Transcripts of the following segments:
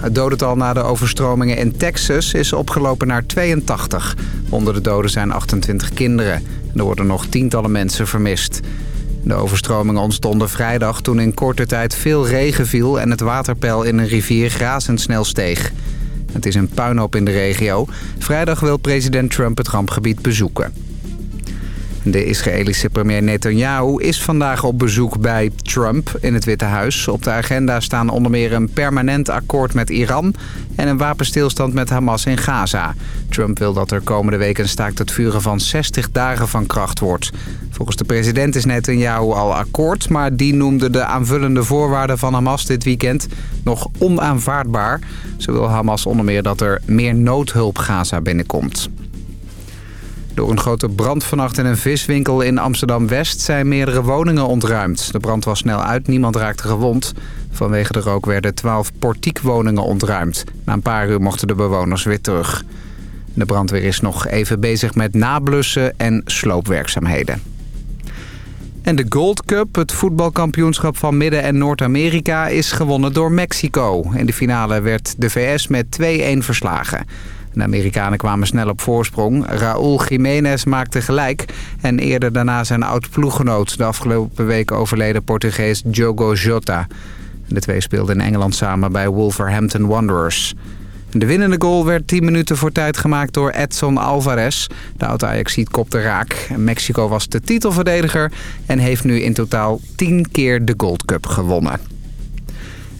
Het dodental na de overstromingen in Texas is opgelopen naar 82. Onder de doden zijn 28 kinderen. Er worden nog tientallen mensen vermist. De overstromingen ontstonden vrijdag toen in korte tijd veel regen viel... en het waterpeil in een rivier razendsnel steeg. Het is een puinhoop in de regio. Vrijdag wil president Trump het rampgebied bezoeken. De Israëlische premier Netanyahu is vandaag op bezoek bij Trump in het Witte Huis. Op de agenda staan onder meer een permanent akkoord met Iran... en een wapenstilstand met Hamas in Gaza. Trump wil dat er komende week een staakt het vuren van 60 dagen van kracht wordt. Volgens de president is Netanyahu al akkoord... maar die noemde de aanvullende voorwaarden van Hamas dit weekend nog onaanvaardbaar. Zo wil Hamas onder meer dat er meer noodhulp Gaza binnenkomt. Door een grote brand vannacht in een viswinkel in Amsterdam-West zijn meerdere woningen ontruimd. De brand was snel uit, niemand raakte gewond. Vanwege de rook werden twaalf portiekwoningen ontruimd. Na een paar uur mochten de bewoners weer terug. De brandweer is nog even bezig met nablussen en sloopwerkzaamheden. En de Gold Cup, het voetbalkampioenschap van Midden- en Noord-Amerika, is gewonnen door Mexico. In de finale werd de VS met 2-1 verslagen. De Amerikanen kwamen snel op voorsprong. Raúl Jiménez maakte gelijk en eerder daarna zijn oud-ploeggenoot... de afgelopen week overleden Portugees Diogo Jota. De twee speelden in Engeland samen bij Wolverhampton Wanderers. De winnende goal werd 10 minuten voor tijd gemaakt door Edson Alvarez. De oud-Ajaxiet kopte raak. Mexico was de titelverdediger en heeft nu in totaal 10 keer de Gold Cup gewonnen.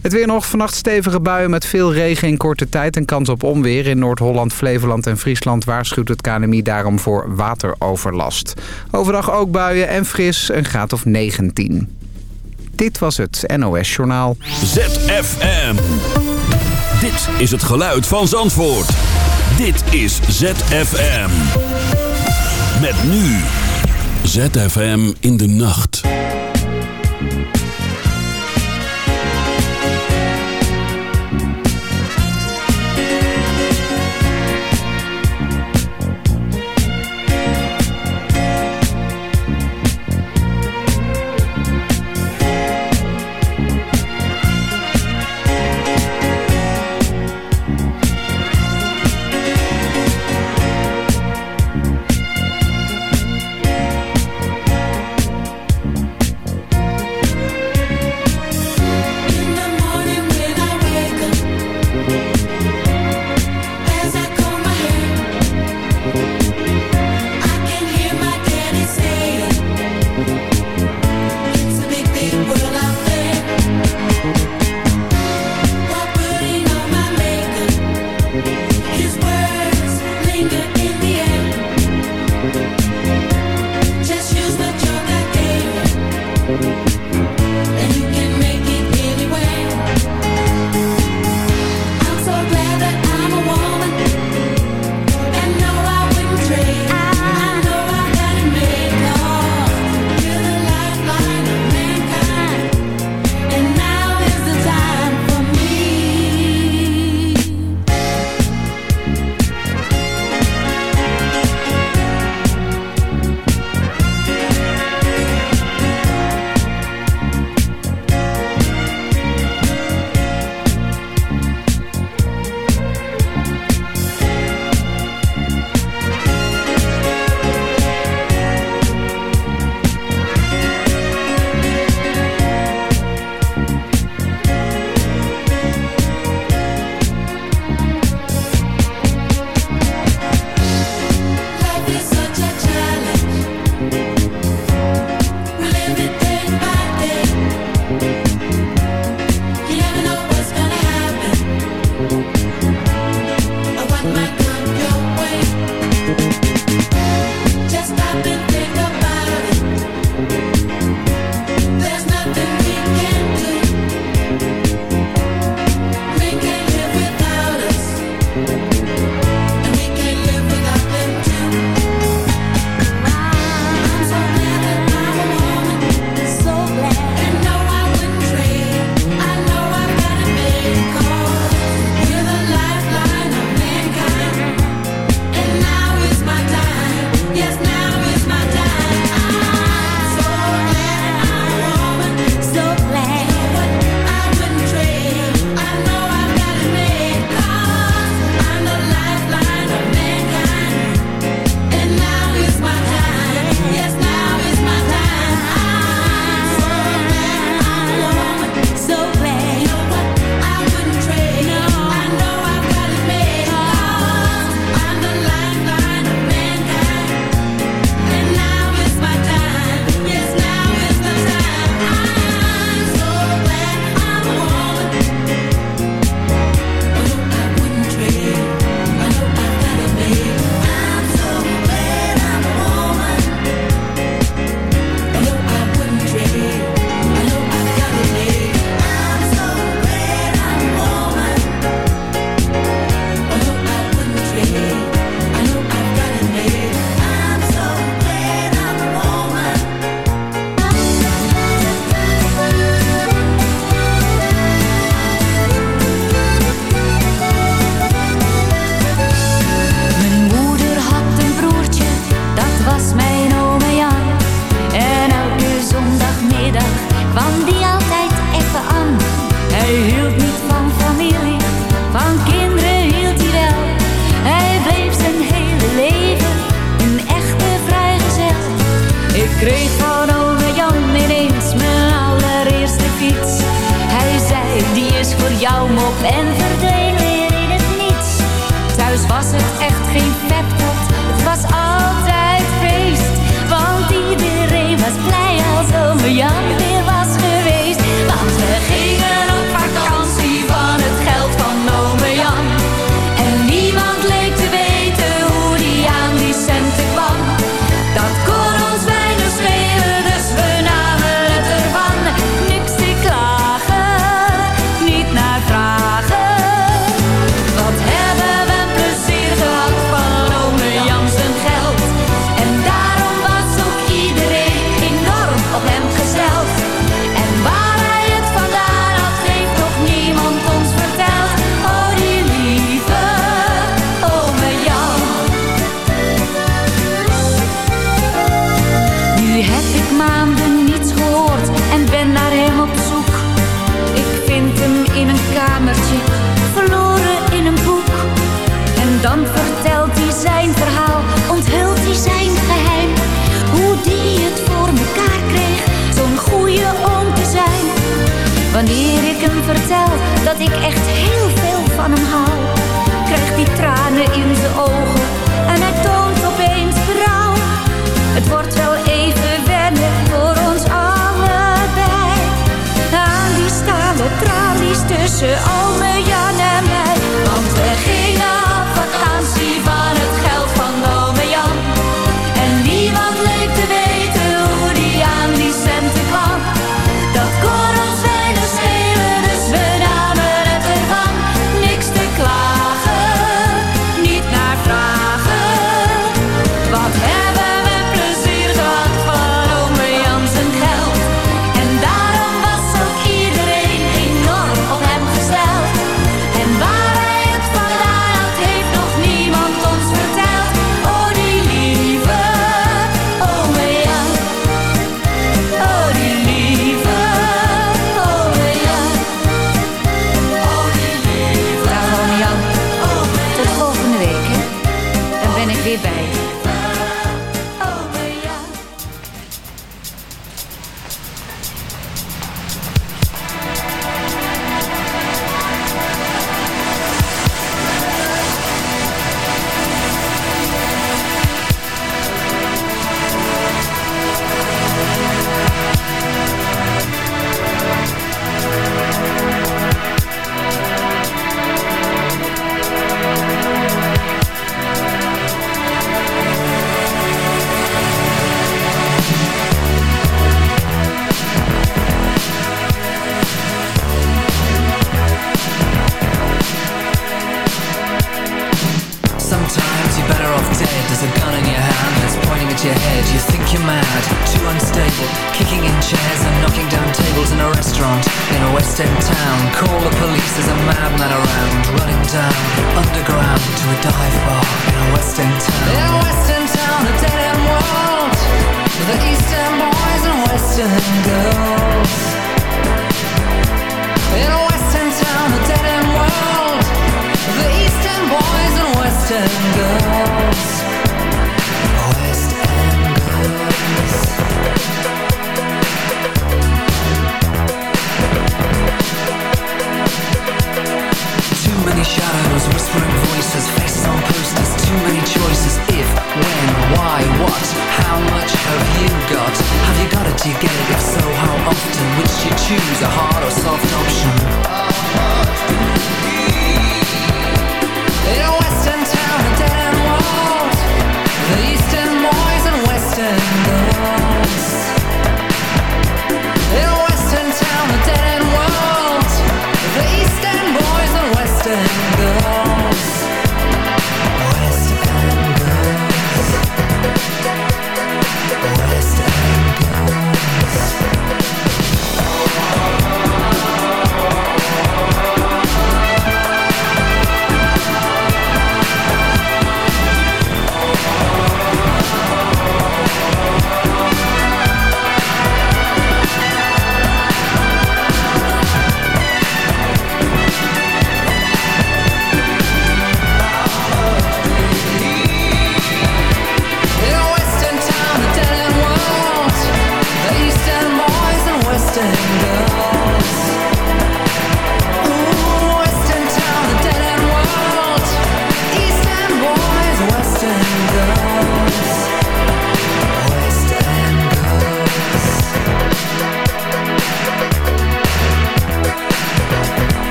Het weer nog. Vannacht stevige buien met veel regen in korte tijd en kans op onweer. In Noord-Holland, Flevoland en Friesland waarschuwt het KNMI daarom voor wateroverlast. Overdag ook buien en fris, een graad of 19. Dit was het NOS Journaal. ZFM. Dit is het geluid van Zandvoort. Dit is ZFM. Met nu. ZFM in de nacht. Dan vertelt hij zijn verhaal, onthult hij zijn geheim. Hoe die het voor mekaar kreeg, zo'n goede oom te zijn. Wanneer ik hem vertel dat ik echt heel veel van hem hou, krijgt hij tranen in de ogen en hij toont opeens berouw. Het wordt wel even wennen voor ons allebei. Aan die stalen tralies tussen al mijn lost in town. Call the police, there's a madman around. Running down underground to a dive bar in a West End town. In a West End town, a dead end world. With the East End boys and West End girls. In a West End town, a dead end world. With the East End boys and West End choose a hard or soft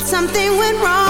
But something went wrong.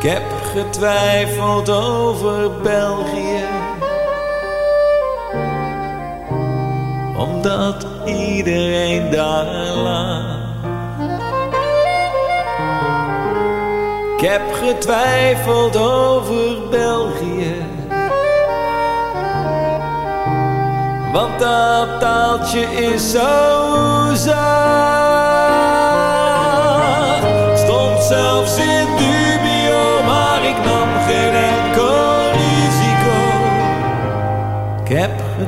Ik heb getwijfeld over België. Omdat iedereen daar laat. Ik heb getwijfeld over België. Want dat taaltje is zo zacht.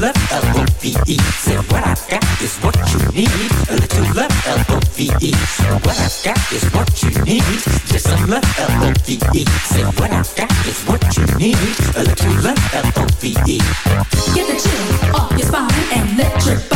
love, L-O-V-E. Say what I got is what you need. A little love, L-O-V-E. What I got is what you need. Just some love, L-O-V-E. Say what I got is what you need. A little love, L-O-V-E. Get the chill off your spine and let your body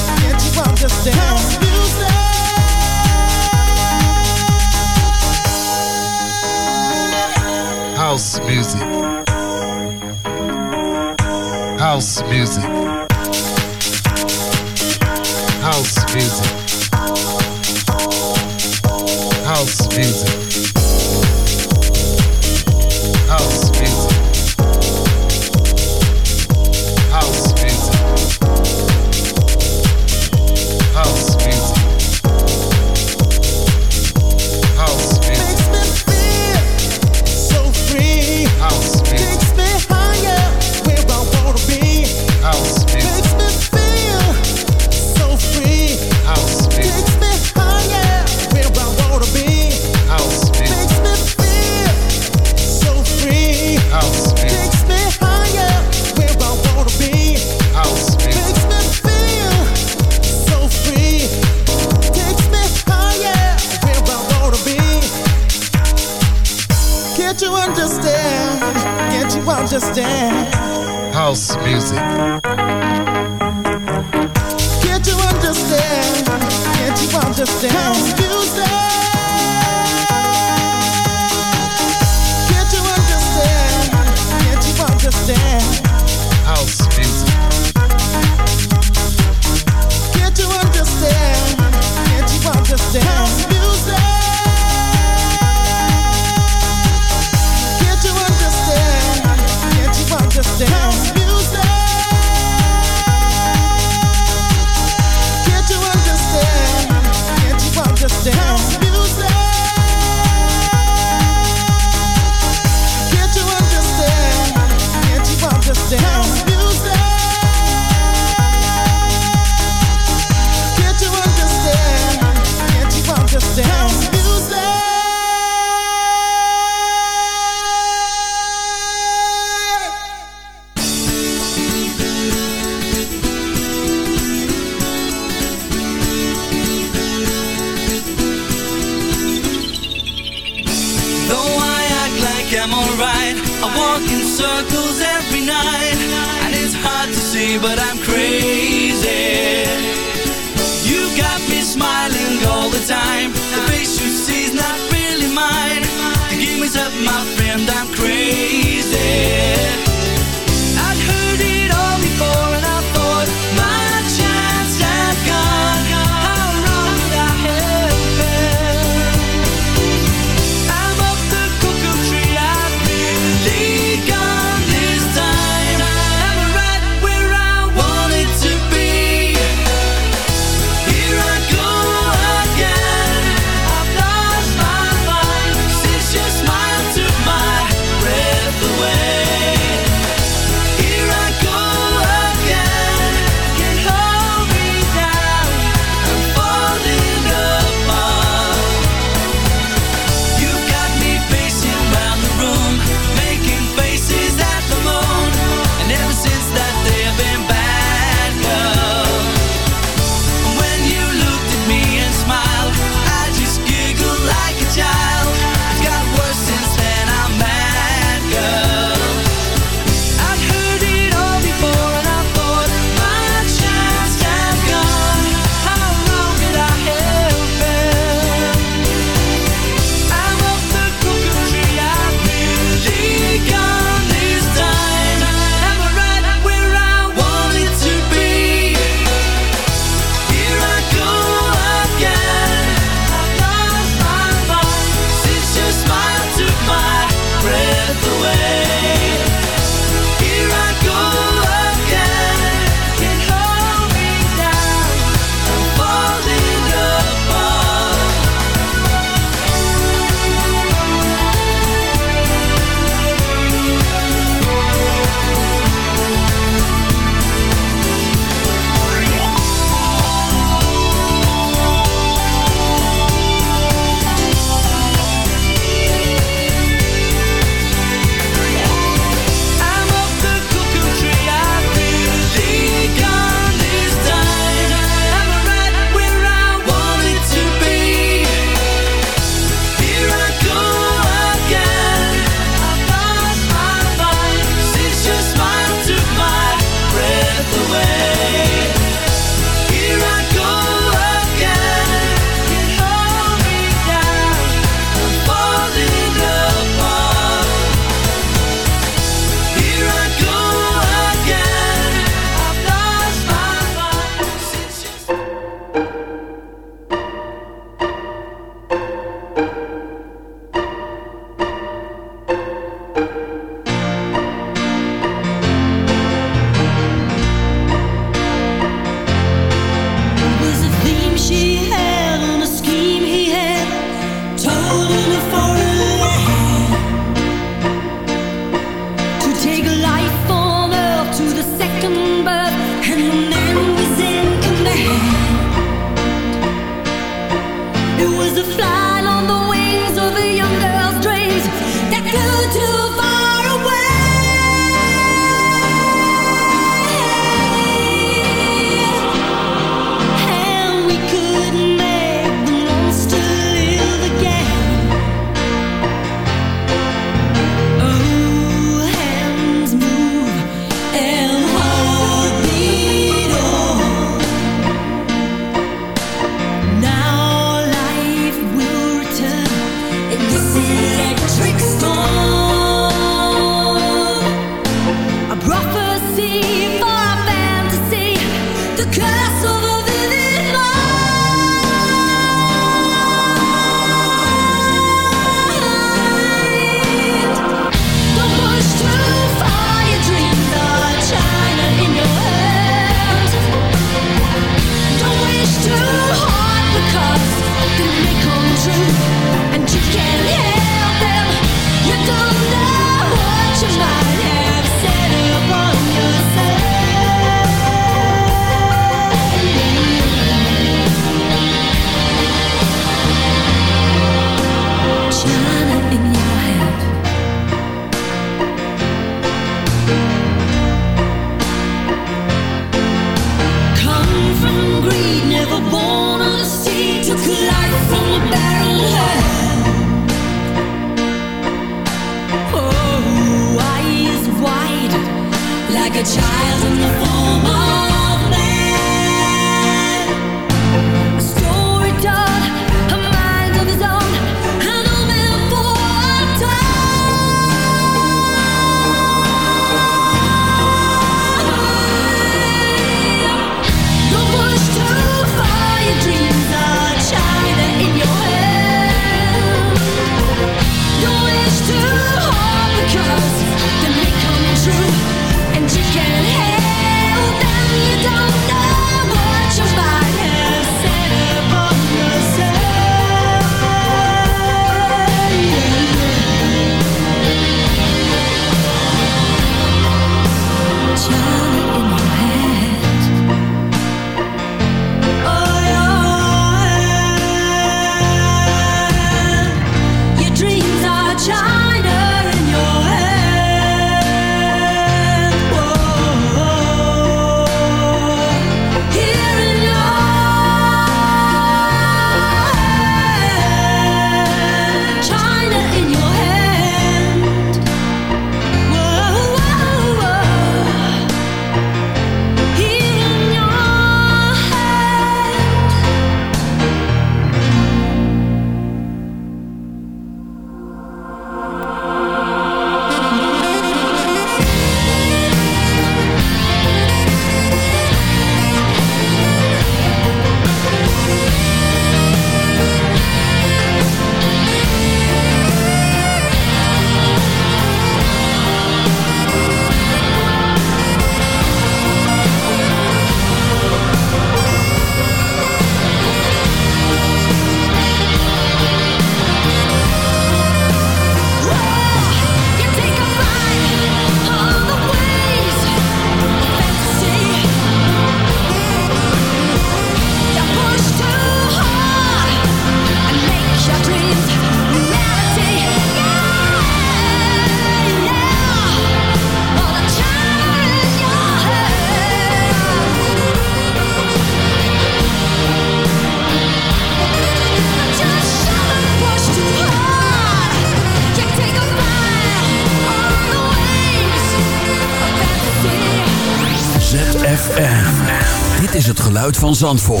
Van.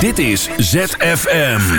Dit is ZFM.